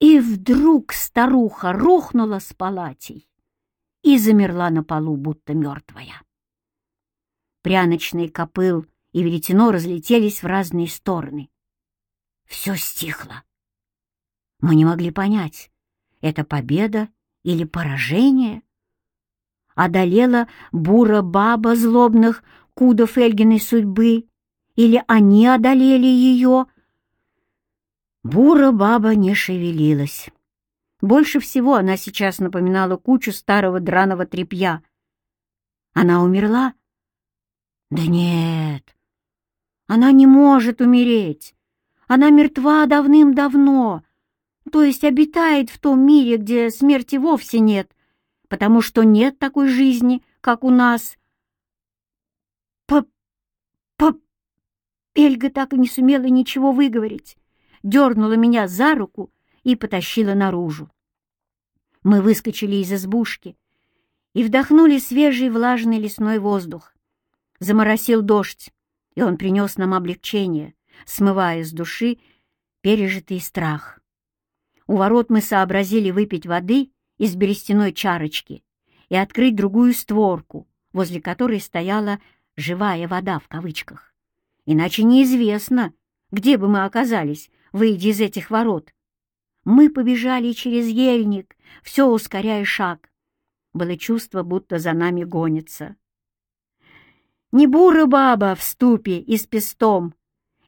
И вдруг старуха рухнула с палатей и замерла на полу, будто мертвая. Пряночный копыл и веретено разлетелись в разные стороны. Все стихло. Мы не могли понять, это победа или поражение. Одолела бура-баба злобных кудов Эльгиной судьбы, или они одолели ее. Бура-баба не шевелилась. Больше всего она сейчас напоминала кучу старого драного тряпья. Она умерла? Да нет, она не может умереть. Она мертва давным-давно, то есть обитает в том мире, где смерти вовсе нет, потому что нет такой жизни, как у нас. П... П... Эльга так и не сумела ничего выговорить, дернула меня за руку и потащила наружу. Мы выскочили из избушки и вдохнули свежий влажный лесной воздух. Заморосил дождь, и он принес нам облегчение, смывая с души пережитый страх. У ворот мы сообразили выпить воды из берестяной чарочки и открыть другую створку, возле которой стояла «живая вода» в кавычках. Иначе неизвестно, где бы мы оказались, выйдя из этих ворот. Мы побежали через ельник, все ускоряя шаг. Было чувство, будто за нами гонится. Не бура баба в ступе и с пестом,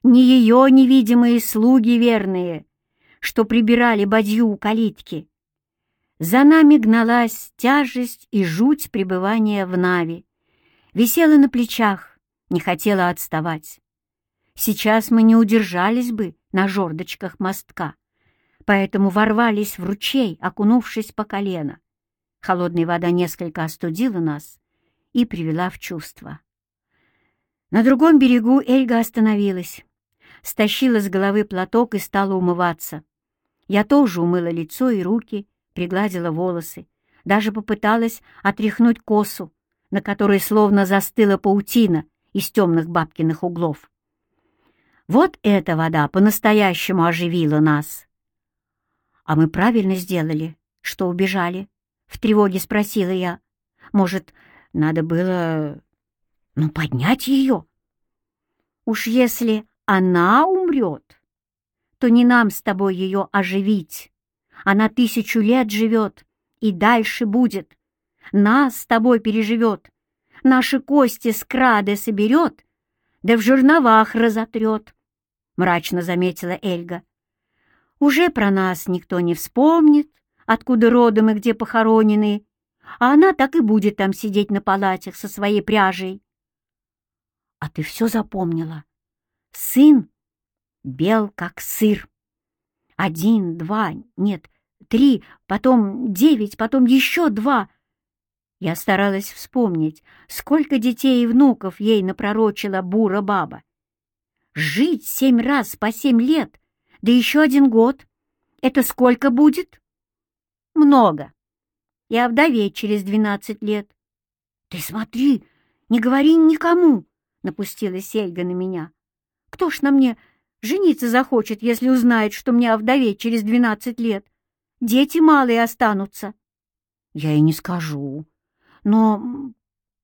не ее невидимые слуги верные, что прибирали бадью у калитки. За нами гналась тяжесть и жуть пребывания в Нави. Висела на плечах, не хотела отставать. Сейчас мы не удержались бы на жердочках мостка, поэтому ворвались в ручей, окунувшись по колено. Холодная вода несколько остудила нас и привела в чувство. На другом берегу Эльга остановилась, стащила с головы платок и стала умываться. Я тоже умыла лицо и руки, пригладила волосы, даже попыталась отряхнуть косу, на которой словно застыла паутина из темных бабкиных углов. Вот эта вода по-настоящему оживила нас. А мы правильно сделали, что убежали? В тревоге спросила я. Может, надо было ну, поднять ее. Уж если она умрет, то не нам с тобой ее оживить. Она тысячу лет живет и дальше будет. Нас с тобой переживет, наши кости с крады соберет, да в жерновах разотрет, — мрачно заметила Эльга. Уже про нас никто не вспомнит, откуда родом и где похоронены, а она так и будет там сидеть на палатях со своей пряжей. А ты все запомнила? Сын бел, как сыр. Один, два, нет, три, потом девять, потом еще два. Я старалась вспомнить, сколько детей и внуков ей напророчила бура-баба. Жить семь раз по семь лет, да еще один год. Это сколько будет? Много. И овдоветь через двенадцать лет. Ты смотри, не говори никому. — напустилась Эльга на меня. «Кто ж на мне жениться захочет, если узнает, что мне овдоветь через двенадцать лет? Дети малые останутся». «Я и не скажу. Но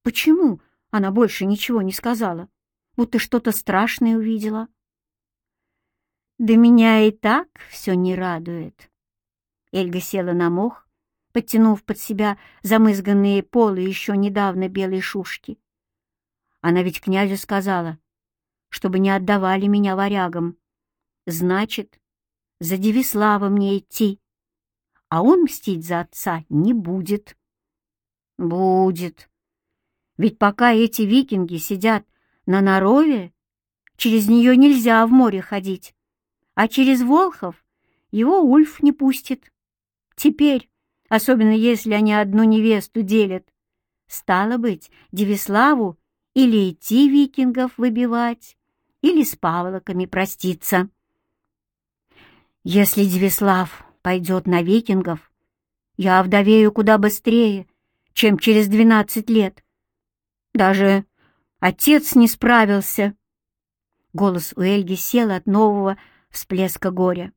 почему?» Она больше ничего не сказала, будто что-то страшное увидела. «Да меня и так все не радует». Эльга села на мох, подтянув под себя замызганные полы еще недавно белой шушки. Она ведь князю сказала, чтобы не отдавали меня варягам. Значит, за Девислава мне идти, а он мстить за отца не будет. Будет. Ведь пока эти викинги сидят на Нарове, через нее нельзя в море ходить, а через Волхов его Ульф не пустит. Теперь, особенно если они одну невесту делят, стало быть, Девиславу или идти викингов выбивать, или с павлоками проститься. Если Девислав пойдет на викингов, я овдовею куда быстрее, чем через двенадцать лет. Даже отец не справился. Голос у Эльги сел от нового всплеска горя.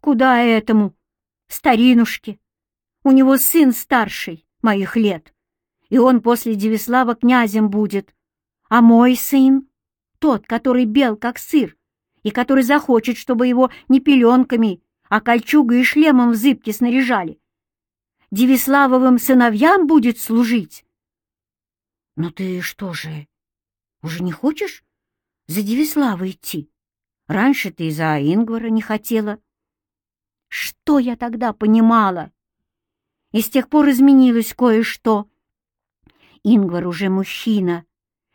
«Куда этому?» старинушке. У него сын старший, моих лет, и он после Девислава князем будет. А мой сын, тот, который бел, как сыр, и который захочет, чтобы его не пеленками, а кольчугой и шлемом в зыбке снаряжали, Девиславовым сыновьям будет служить. Ну ты что же, уже не хочешь за Девислава идти? Раньше ты за Ингвара не хотела. Что я тогда понимала? И с тех пор изменилось кое-что. Ингвар уже мужчина,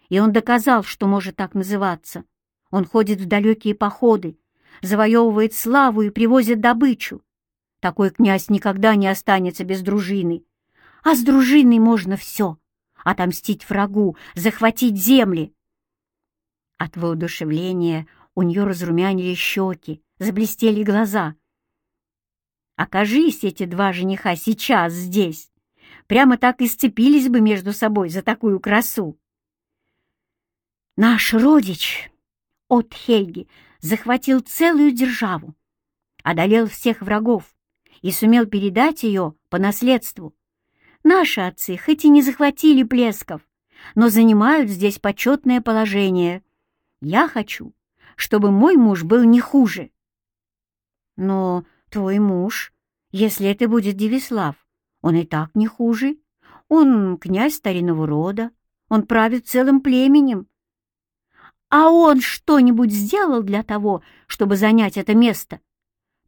и он доказал, что может так называться. Он ходит в далекие походы, завоевывает славу и привозит добычу. Такой князь никогда не останется без дружины. А с дружиной можно все — отомстить врагу, захватить земли. От воодушевления у нее разрумянили щеки, заблестели глаза. Окажись эти два жениха сейчас здесь, прямо так и сцепились бы между собой за такую красу. Наш родич от Хельги захватил целую державу, одолел всех врагов и сумел передать ее по наследству. Наши отцы хоть и не захватили Плесков, но занимают здесь почетное положение. Я хочу, чтобы мой муж был не хуже. Но твой муж, если это будет Девислав, он и так не хуже. Он князь старинного рода, он правит целым племенем. А он что-нибудь сделал для того, чтобы занять это место?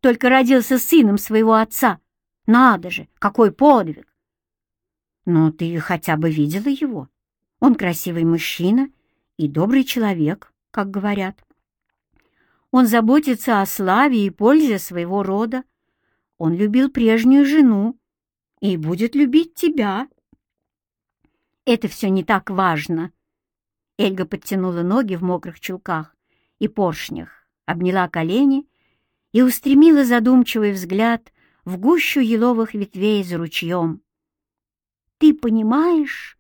Только родился сыном своего отца. Надо же, какой подвиг! Но ты хотя бы видела его. Он красивый мужчина и добрый человек, как говорят. Он заботится о славе и пользе своего рода. Он любил прежнюю жену и будет любить тебя. Это все не так важно. Эльга подтянула ноги в мокрых чулках и поршнях, обняла колени и устремила задумчивый взгляд в гущу еловых ветвей за ручьем. «Ты понимаешь,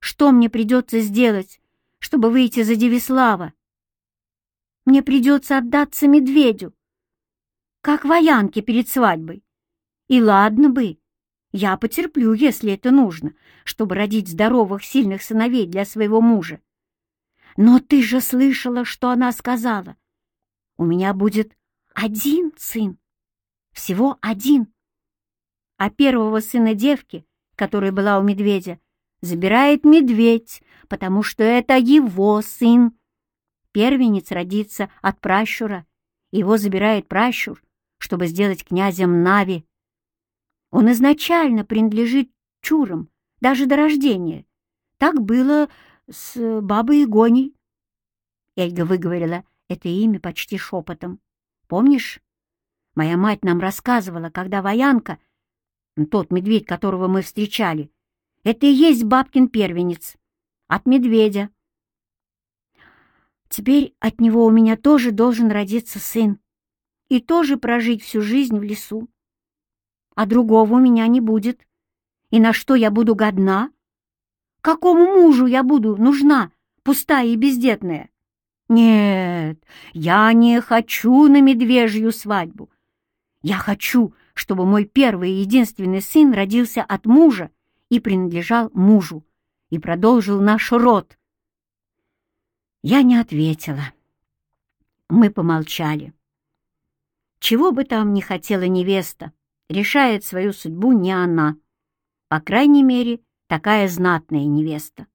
что мне придется сделать, чтобы выйти за Девислава?» Мне придется отдаться медведю, как воянке перед свадьбой. И ладно бы, я потерплю, если это нужно, чтобы родить здоровых, сильных сыновей для своего мужа. Но ты же слышала, что она сказала. У меня будет один сын, всего один. А первого сына девки, которая была у медведя, забирает медведь, потому что это его сын. Первенец родится от пращура, его забирает пращур, чтобы сделать князем Нави. Он изначально принадлежит чурам, даже до рождения. Так было с бабой Игоней. Эльга выговорила это имя почти шепотом. Помнишь, моя мать нам рассказывала, когда воянка, тот медведь, которого мы встречали, это и есть бабкин первенец, от медведя. Теперь от него у меня тоже должен родиться сын и тоже прожить всю жизнь в лесу. А другого у меня не будет. И на что я буду годна? Какому мужу я буду нужна, пустая и бездетная? Нет, я не хочу на медвежью свадьбу. Я хочу, чтобы мой первый и единственный сын родился от мужа и принадлежал мужу, и продолжил наш род, я не ответила. Мы помолчали. Чего бы там ни хотела невеста, решает свою судьбу не она. По крайней мере, такая знатная невеста.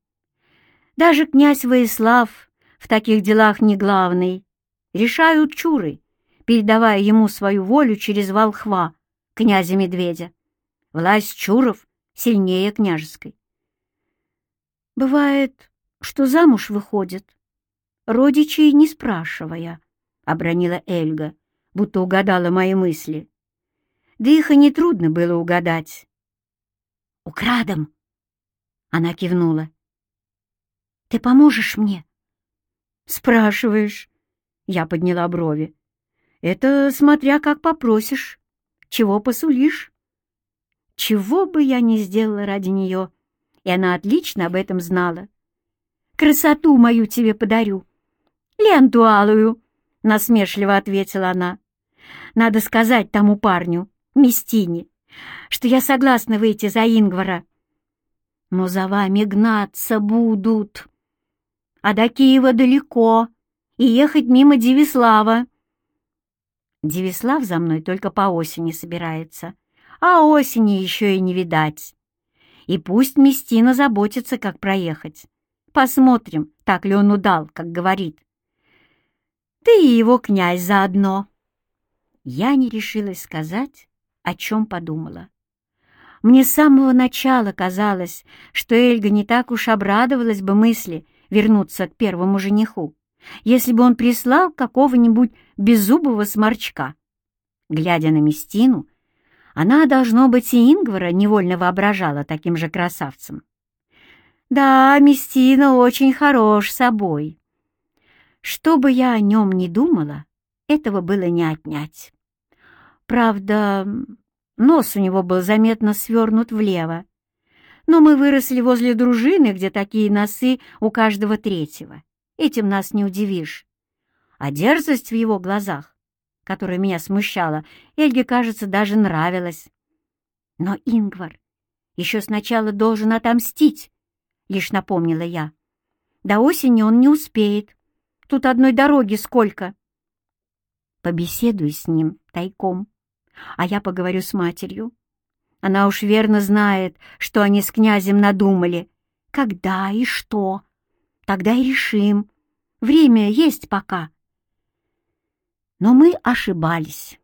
Даже князь Воислав в таких делах не главный. Решают чуры, передавая ему свою волю через волхва, князя-медведя. Власть чуров сильнее княжеской. Бывает, что замуж выходит родичей не спрашивая, — обронила Эльга, будто угадала мои мысли. Да их и нетрудно было угадать. «Украдом!» — она кивнула. «Ты поможешь мне?» «Спрашиваешь?» — я подняла брови. «Это смотря как попросишь. Чего посулишь?» Чего бы я ни сделала ради нее, и она отлично об этом знала. «Красоту мою тебе подарю, «Ленту алую», — насмешливо ответила она. «Надо сказать тому парню, Местине, что я согласна выйти за Ингвара. Но за вами гнаться будут. А до Киева далеко, и ехать мимо Девислава. Девислав за мной только по осени собирается, а осени еще и не видать. И пусть Местина заботится, как проехать. Посмотрим, так ли он удал, как говорит. Ты и его князь заодно. Я не решилась сказать, о чем подумала. Мне с самого начала казалось, что Эльга не так уж обрадовалась бы мысли вернуться к первому жениху, если бы он прислал какого-нибудь беззубого сморчка. Глядя на Местину, она, должно быть, и Ингвара невольно воображала таким же красавцем. Да, Местина очень хорош собой. Что бы я о нем ни думала, этого было не отнять. Правда, нос у него был заметно свернут влево, но мы выросли возле дружины, где такие носы у каждого третьего. Этим нас не удивишь. А дерзость в его глазах, которая меня смущала, Эльге, кажется, даже нравилась. Но Ингвар еще сначала должен отомстить, — лишь напомнила я. До осени он не успеет. Тут одной дороги сколько. Побеседуй с ним тайком, а я поговорю с матерью. Она уж верно знает, что они с князем надумали. Когда и что. Тогда и решим. Время есть пока. Но мы ошибались.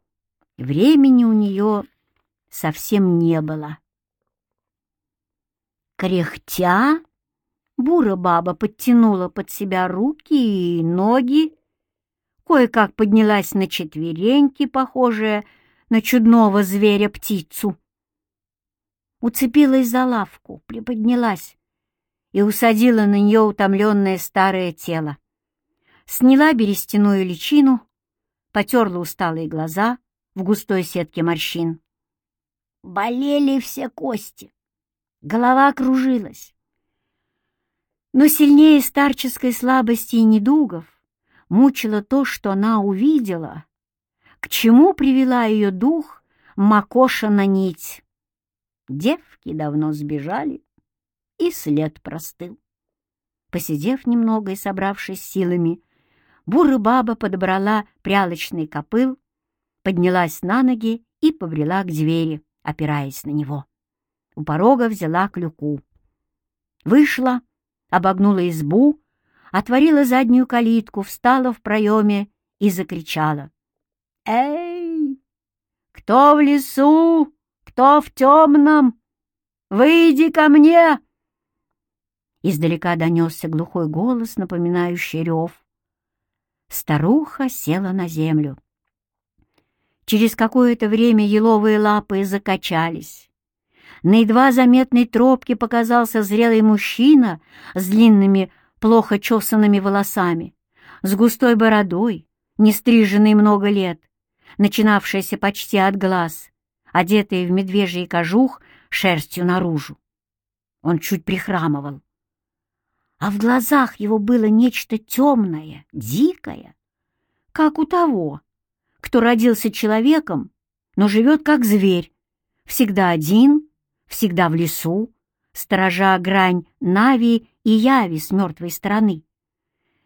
Времени у нее совсем не было. Кряхтя, бура баба подтянула под себя руки и ноги, кое-как поднялась на четвереньки, похожая на чудного зверя-птицу. Уцепилась за лавку, приподнялась, и усадила на нее утомленное старое тело. Сняла берестяную личину, потерла усталые глаза в густой сетке морщин. Болели все кости, голова кружилась. Но сильнее старческой слабости и недугов мучило то, что она увидела, к чему привела ее дух Макоша на нить. Девки давно сбежали, и след простыл. Посидев немного и собравшись силами, бурая баба подобрала прялочный копыл, поднялась на ноги и побрела к двери, опираясь на него. У порога взяла клюку. Вышла, обогнула избу, отворила заднюю калитку, встала в проеме и закричала. «Эй! Кто в лесу? Кто в темном? Выйди ко мне!» Издалека донесся глухой голос, напоминающий рев. Старуха села на землю. Через какое-то время еловые лапы закачались. На едва заметной тропке показался зрелый мужчина с длинными, плохо чесанными волосами, с густой бородой, не стриженной много лет, начинавшейся почти от глаз, одетый в медвежий кожух шерстью наружу. Он чуть прихрамывал а в глазах его было нечто темное, дикое, как у того, кто родился человеком, но живет как зверь, всегда один, всегда в лесу, сторожа грань Нави и Яви с мертвой стороны.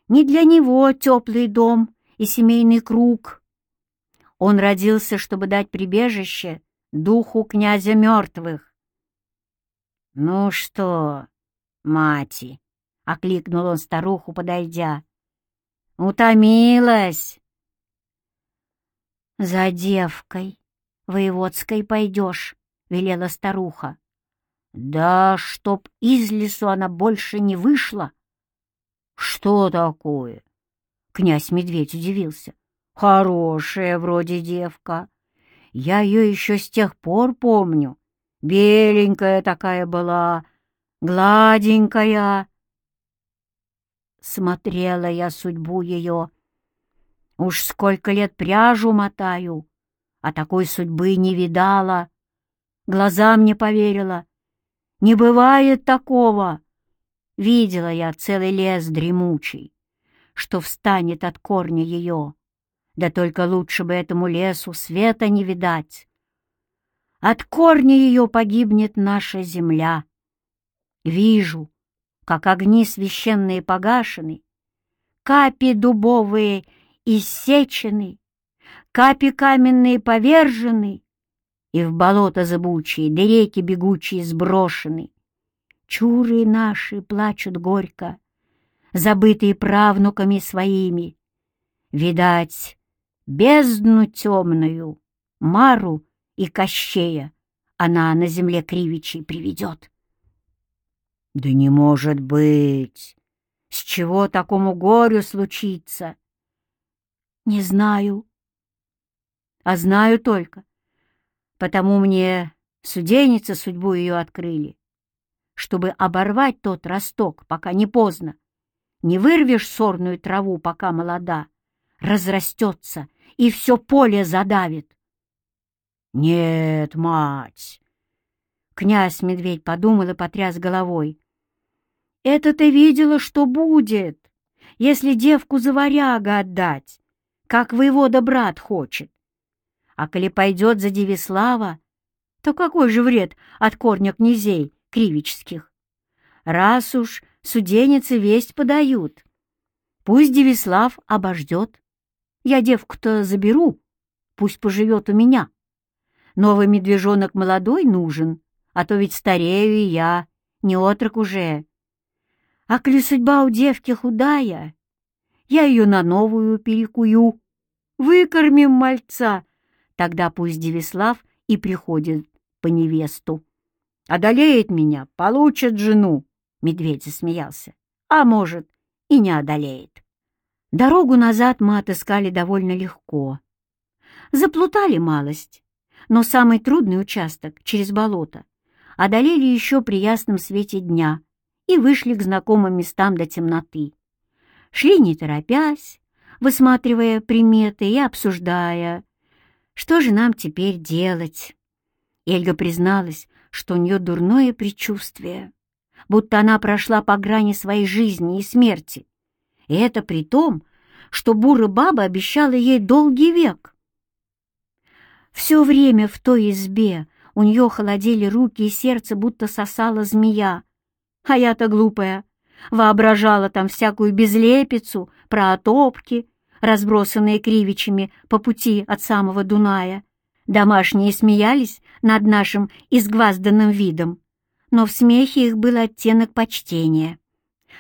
Не для него теплый дом и семейный круг. Он родился, чтобы дать прибежище духу князя мертвых. «Ну что, мати?» — окликнул он старуху, подойдя. «Утомилась!» «За девкой воеводской пойдешь», — велела старуха. «Да чтоб из лесу она больше не вышла!» «Что такое?» Князь Медведь удивился. «Хорошая вроде девка. Я ее еще с тех пор помню. Беленькая такая была, гладенькая. Смотрела я судьбу ее. Уж сколько лет пряжу мотаю, а такой судьбы не видала. Глазам не поверила. Не бывает такого. Видела я целый лес дремучий, что встанет от корня ее. Да только лучше бы этому лесу света не видать. от корня ее погибнет наша земля. Вижу, как огни священные погашены, капи дубовые иссечены, капи каменные повержены, и в болото зыбучие, да реки бегучие сброшены. Чуры наши плачут горько, забытые правнуками своими. Видать, бездну темную, Мару и Кощея она на земле кривичей приведет. Да не может быть! С чего такому горю случится? Не знаю. А знаю только, потому мне суденица судьбу ее открыли, чтобы оборвать тот росток, пока не поздно. Не вырвешь сорную траву, пока молода, разрастется и все поле задавит. Нет, мать! Князь-медведь подумал и потряс головой. Это ты видела, что будет, если девку за варяга отдать, как воевода брат хочет. А коли пойдет за Девислава, то какой же вред от корня князей кривических? Раз уж суденицы весть подают, пусть Девислав обождет. Я девку-то заберу, пусть поживет у меня. Новый медвежонок молодой нужен, а то ведь старею и я, не отрок уже. А коли судьба у девки худая, я ее на новую перекую. Выкормим мальца, тогда пусть Девислав и приходит по невесту. Одолеет меня, получит жену, — медведь засмеялся. А может, и не одолеет. Дорогу назад мы отыскали довольно легко. Заплутали малость, но самый трудный участок через болото одолели еще при ясном свете дня — и вышли к знакомым местам до темноты. Шли не торопясь, высматривая приметы и обсуждая, что же нам теперь делать. Эльга призналась, что у нее дурное предчувствие, будто она прошла по грани своей жизни и смерти. И это при том, что буря баба обещала ей долгий век. Все время в той избе у нее холодели руки и сердце, будто сосала змея. А я-то глупая. Воображала там всякую безлепицу про отопки, разбросанные кривичами по пути от самого Дуная. Домашние смеялись над нашим изгвазданным видом, но в смехе их был оттенок почтения.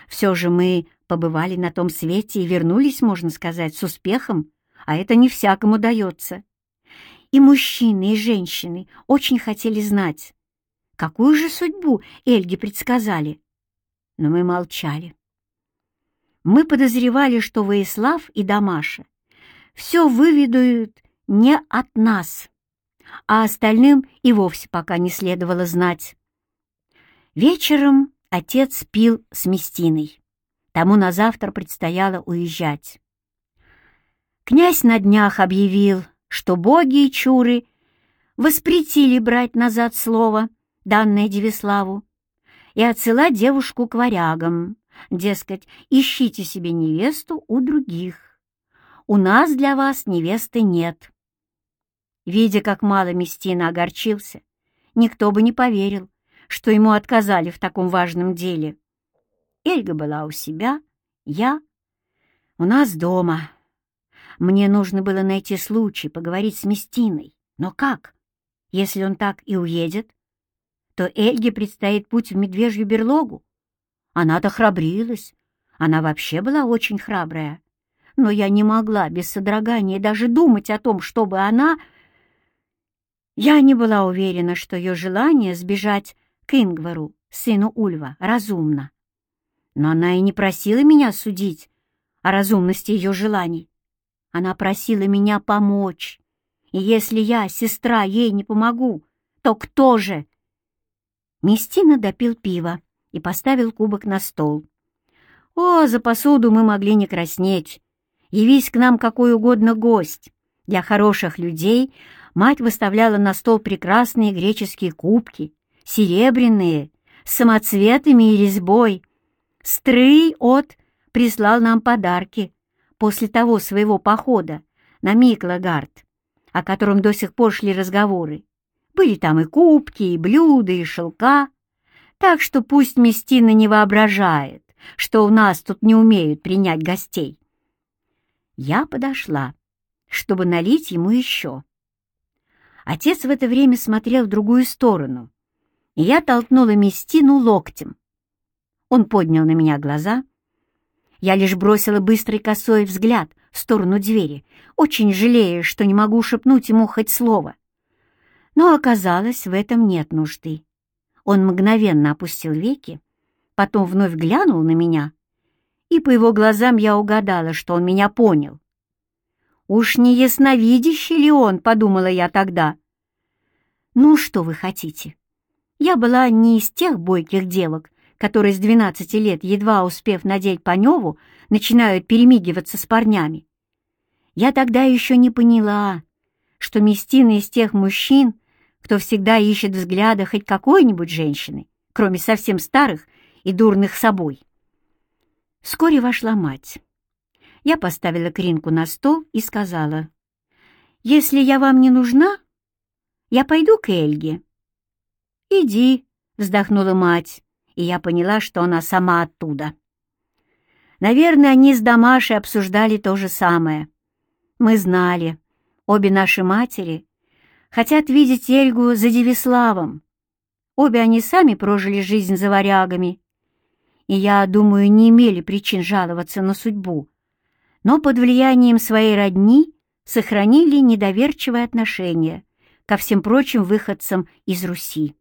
Все же мы побывали на том свете и вернулись, можно сказать, с успехом, а это не всякому дается. И мужчины, и женщины очень хотели знать, Какую же судьбу Эльге предсказали? Но мы молчали. Мы подозревали, что Воислав и Дамаша все выведают не от нас, а остальным и вовсе пока не следовало знать. Вечером отец пил с Местиной. Тому на завтра предстояло уезжать. Князь на днях объявил, что боги и чуры воспретили брать назад слово данное Девиславу, и отсылать девушку к варягам, дескать, ищите себе невесту у других. У нас для вас невесты нет. Видя, как мало Местина огорчился, никто бы не поверил, что ему отказали в таком важном деле. Эльга была у себя, я у нас дома. Мне нужно было найти случай поговорить с Местиной. Но как, если он так и уедет? то Эльге предстоит путь в медвежью берлогу. Она-то храбрилась, она вообще была очень храбрая. Но я не могла без содрогания даже думать о том, чтобы она... Я не была уверена, что ее желание сбежать к Ингвару, сыну Ульва, разумно. Но она и не просила меня судить о разумности ее желаний. Она просила меня помочь. И если я, сестра, ей не помогу, то кто же? Местина допил пиво и поставил кубок на стол. О, за посуду мы могли не краснеть. Явись к нам какой угодно гость. Для хороших людей мать выставляла на стол прекрасные греческие кубки, серебряные, с самоцветами и резьбой. Стрый от прислал нам подарки после того своего похода на Миклагард, о котором до сих пор шли разговоры. Были там и кубки, и блюда, и шелка, так что пусть Местина не воображает, что у нас тут не умеют принять гостей. Я подошла, чтобы налить ему еще. Отец в это время смотрел в другую сторону, и я толкнула Местину локтем. Он поднял на меня глаза. Я лишь бросила быстрый косой взгляд в сторону двери, очень жалея, что не могу шепнуть ему хоть слово. Но оказалось, в этом нет нужды. Он мгновенно опустил веки, потом вновь глянул на меня, и по его глазам я угадала, что он меня понял. «Уж не ясновидящий ли он?» — подумала я тогда. «Ну, что вы хотите?» Я была не из тех бойких девок, которые с двенадцати лет, едва успев надеть паневу, начинают перемигиваться с парнями. Я тогда еще не поняла, что Местина из тех мужчин, кто всегда ищет взгляда хоть какой-нибудь женщины, кроме совсем старых и дурных собой. Вскоре вошла мать. Я поставила кринку на стол и сказала, «Если я вам не нужна, я пойду к Эльге». «Иди», — вздохнула мать, и я поняла, что она сама оттуда. Наверное, они с Дамашей обсуждали то же самое. Мы знали, обе наши матери хотят видеть Эльгу за Девиславом. Обе они сами прожили жизнь за варягами, и, я думаю, не имели причин жаловаться на судьбу, но под влиянием своей родни сохранили недоверчивое отношение ко всем прочим выходцам из Руси.